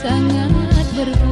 sangat berbahaya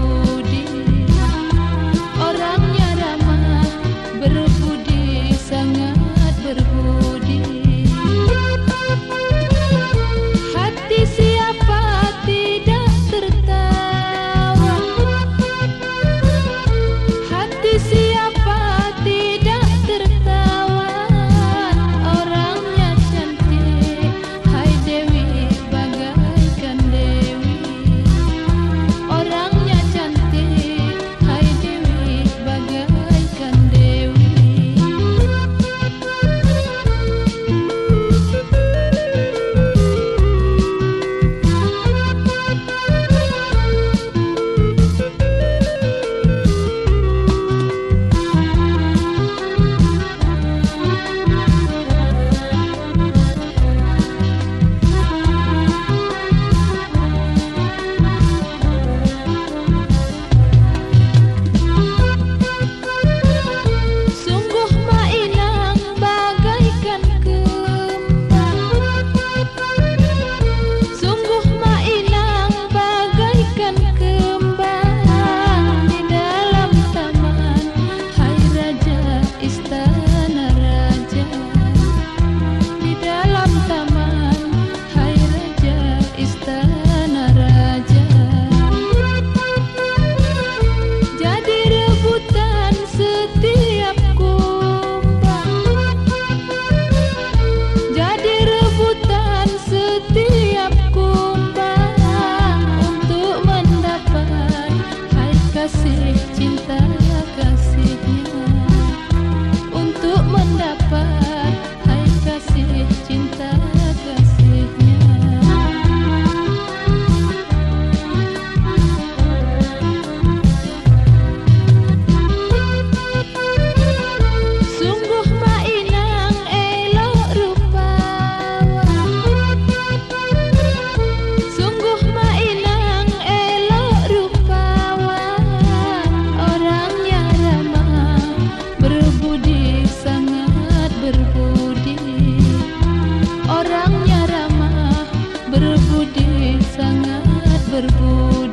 berbulan